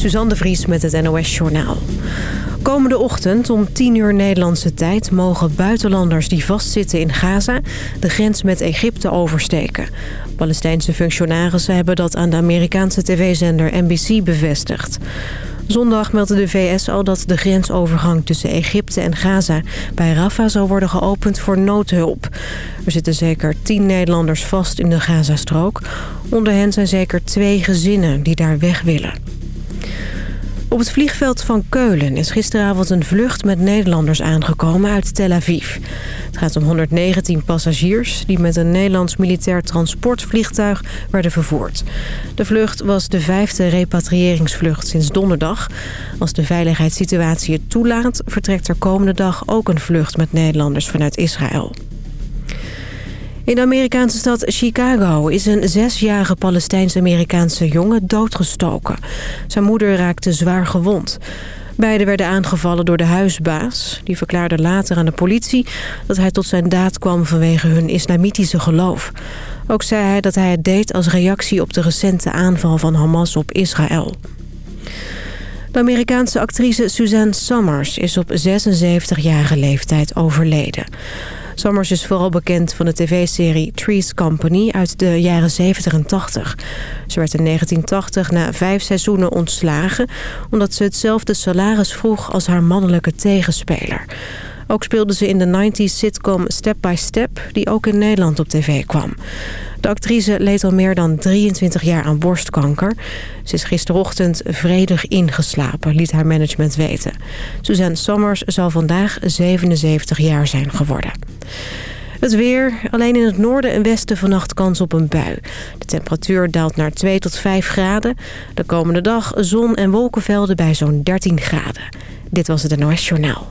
Suzanne de Vries met het NOS Journaal. Komende ochtend om 10 uur Nederlandse tijd... mogen buitenlanders die vastzitten in Gaza de grens met Egypte oversteken. Palestijnse functionarissen hebben dat aan de Amerikaanse tv-zender NBC bevestigd. Zondag meldde de VS al dat de grensovergang tussen Egypte en Gaza bij Rafah zal worden geopend voor noodhulp. Er zitten zeker tien Nederlanders vast in de Gazastrook. Onder hen zijn zeker twee gezinnen die daar weg willen. Op het vliegveld van Keulen is gisteravond een vlucht met Nederlanders aangekomen uit Tel Aviv. Het gaat om 119 passagiers die met een Nederlands militair transportvliegtuig werden vervoerd. De vlucht was de vijfde repatriëringsvlucht sinds donderdag. Als de veiligheidssituatie het toelaat, vertrekt er komende dag ook een vlucht met Nederlanders vanuit Israël. In de Amerikaanse stad Chicago is een zesjarige Palestijns-Amerikaanse jongen doodgestoken. Zijn moeder raakte zwaar gewond. Beiden werden aangevallen door de huisbaas. Die verklaarde later aan de politie dat hij tot zijn daad kwam vanwege hun islamitische geloof. Ook zei hij dat hij het deed als reactie op de recente aanval van Hamas op Israël. De Amerikaanse actrice Suzanne Summers is op 76-jarige leeftijd overleden. Summers is vooral bekend van de tv-serie Trees Company uit de jaren 70 en 80. Ze werd in 1980 na vijf seizoenen ontslagen... omdat ze hetzelfde salaris vroeg als haar mannelijke tegenspeler. Ook speelde ze in de 90s sitcom Step by Step, die ook in Nederland op tv kwam. De actrice leed al meer dan 23 jaar aan borstkanker. Ze is gisterochtend vredig ingeslapen, liet haar management weten. Suzanne Sommers zal vandaag 77 jaar zijn geworden. Het weer. Alleen in het noorden en westen vannacht kans op een bui. De temperatuur daalt naar 2 tot 5 graden. De komende dag zon en wolkenvelden bij zo'n 13 graden. Dit was het NOS Journaal.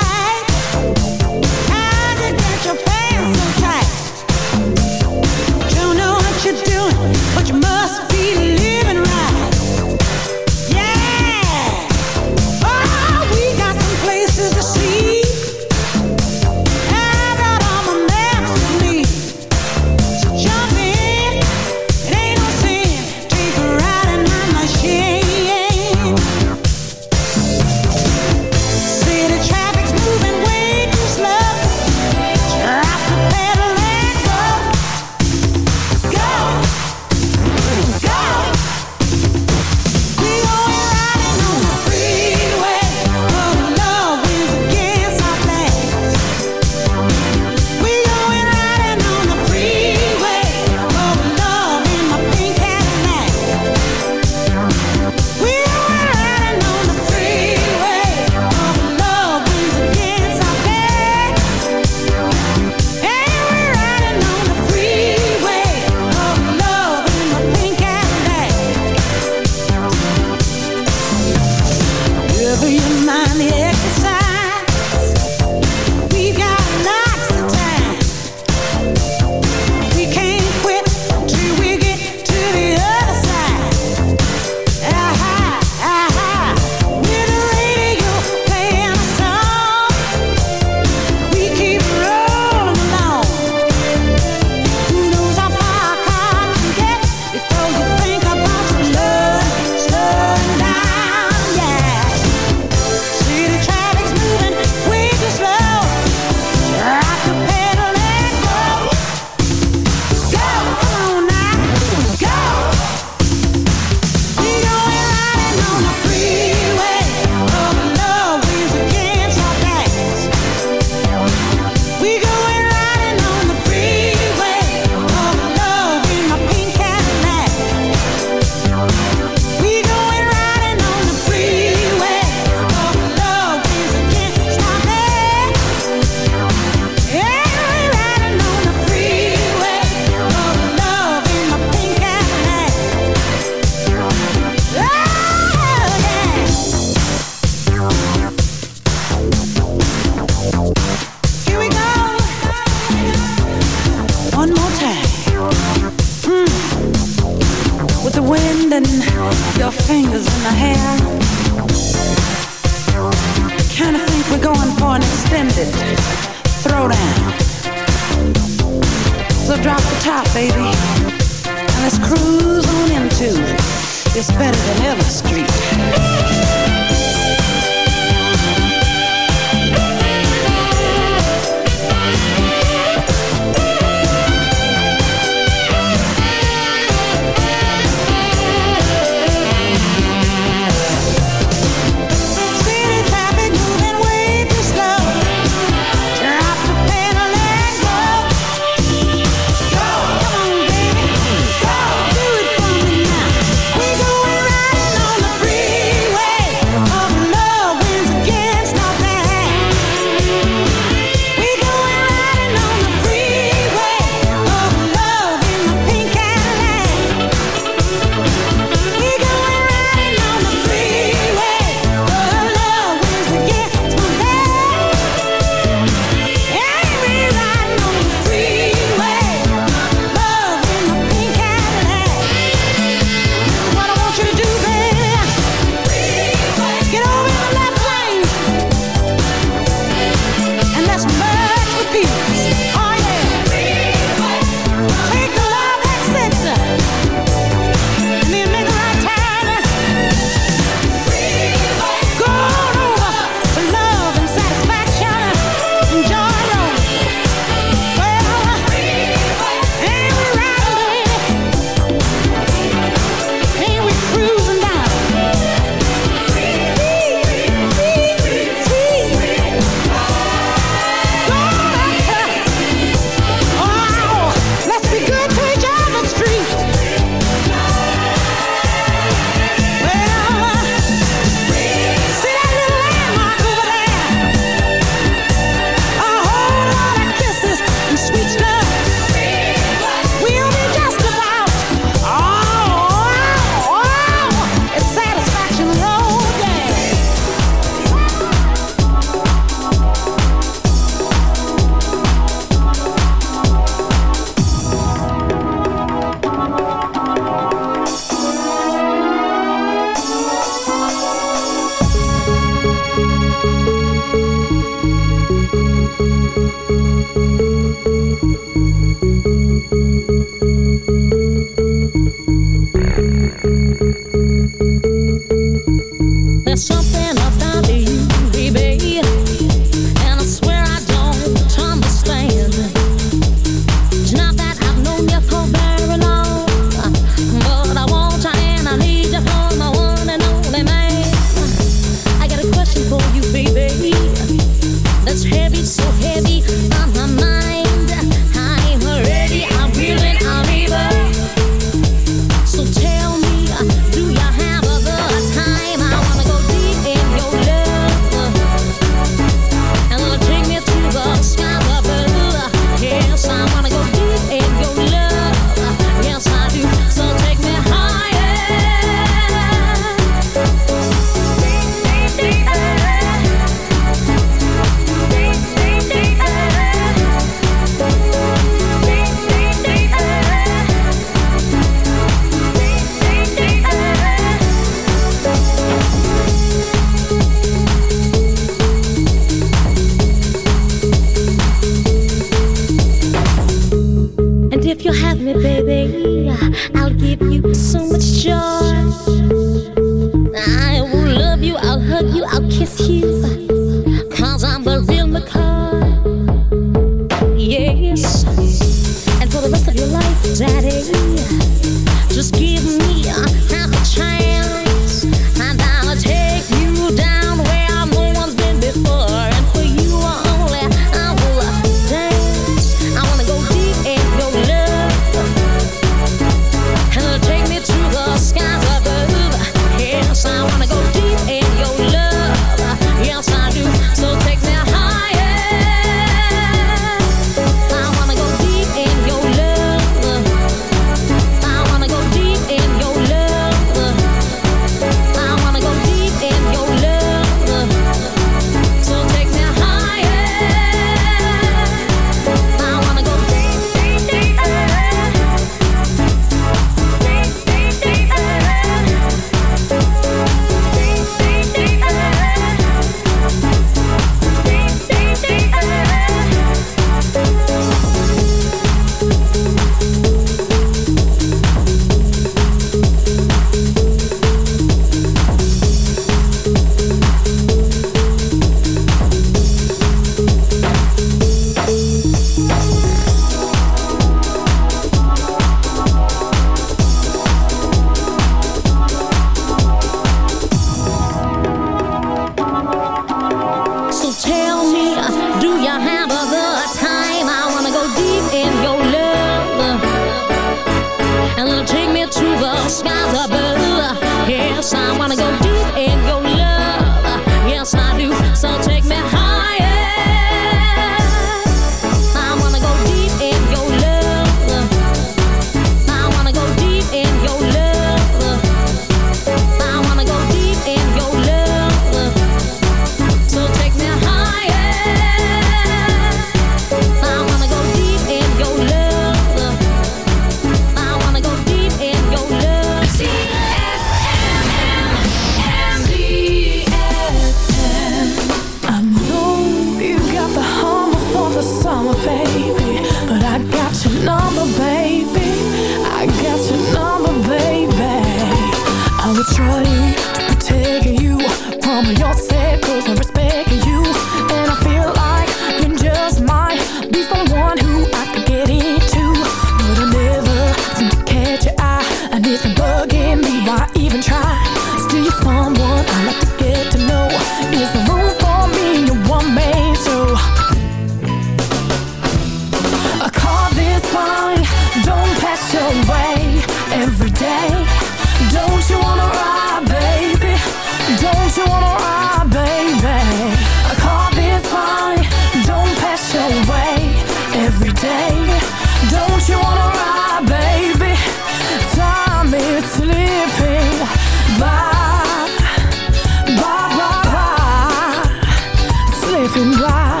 viendra.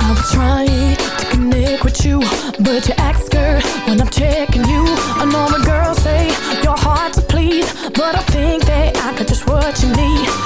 I was trying to connect with you, but you ex girl, when I'm checking you, I know my girls say you're hard to please, but I think that I got just what you need.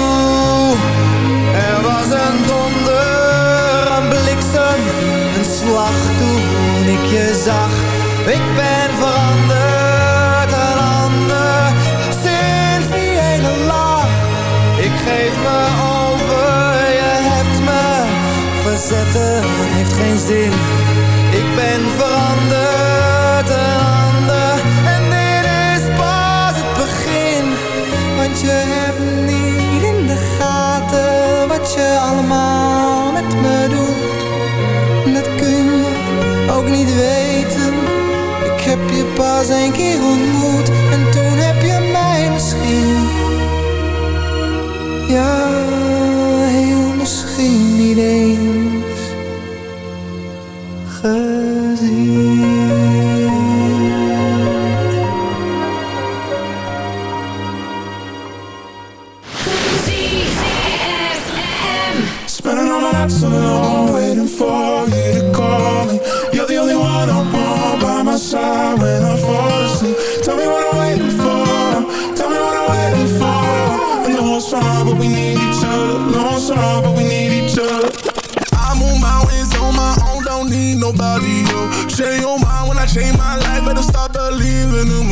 Een donder, een bliksem, een slag toen ik je zag Ik ben veranderd, een ander Sinds die hele lach Ik geef me verzetten heeft geen zin. Ik ben veranderd,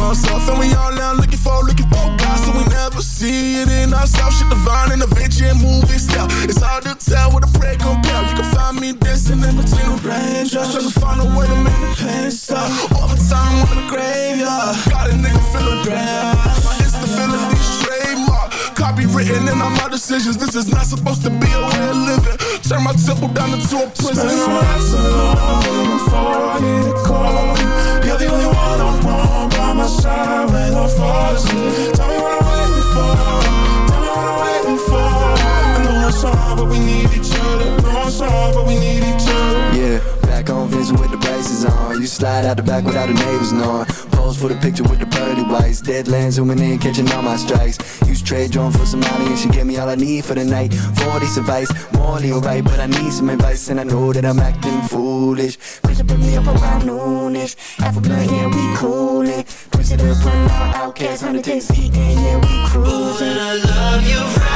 in myself. And we all now looking for, looking for God, so we never see it in ourselves. Shit divine and adventure and movie style. It's hard to tell what a prayer compare. You can find me dancing in between the raindrops, trying to find a way to make the pain stop. All the time in the graveyard, got a nigga feeling bad. My instability trademark, copywritten in all my decisions. This is not supposed to be a way of living. Turn my temple down into a prison. Spend my nights alone before you to call Tell me what I'm waiting for. Tell me what I'm waiting for. I know it's hard, but we need each other. But we need each other. Yeah, back on with the braces on. You slide out the back without the neighbors knowing. Pose for the picture with the whites. Deadlands zooming in, catching all my strikes. Use trade drone for some money and she gave me all I need for the night. 40 advice, morally alright, but I need some advice and I know that I'm acting foolish. Push up me up around noonish. Alpha blood, yeah, we coolin' prisoners, run our outcasts hunted, the yeah, we cruising. Ooh, and I love you,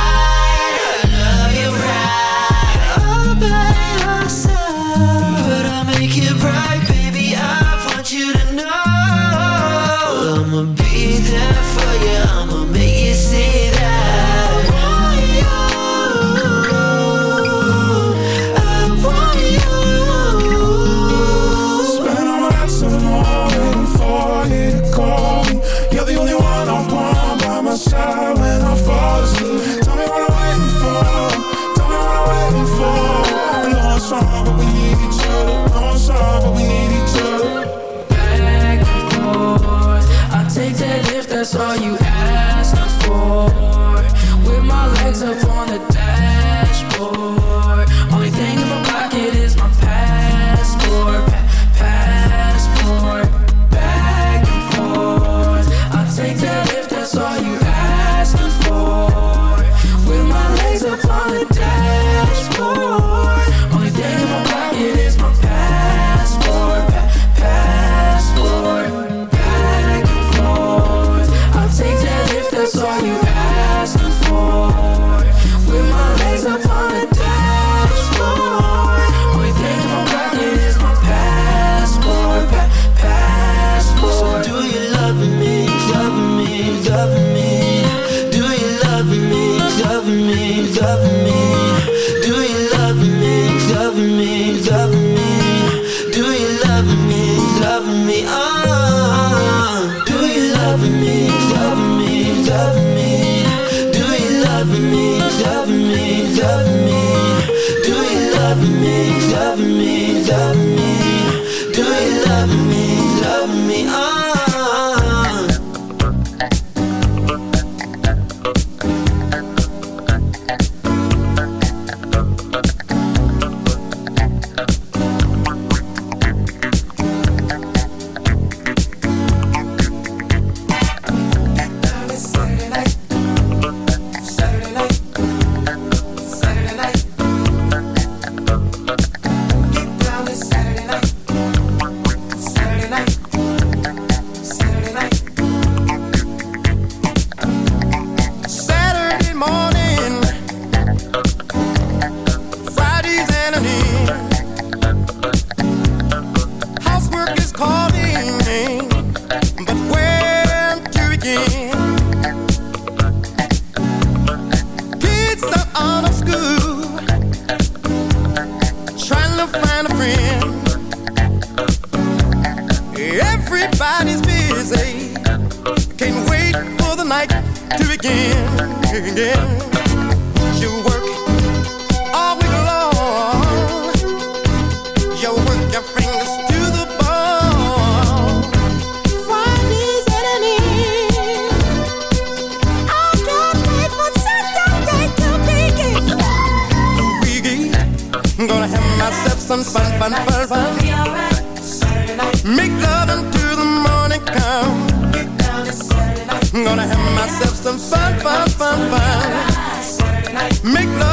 Make love.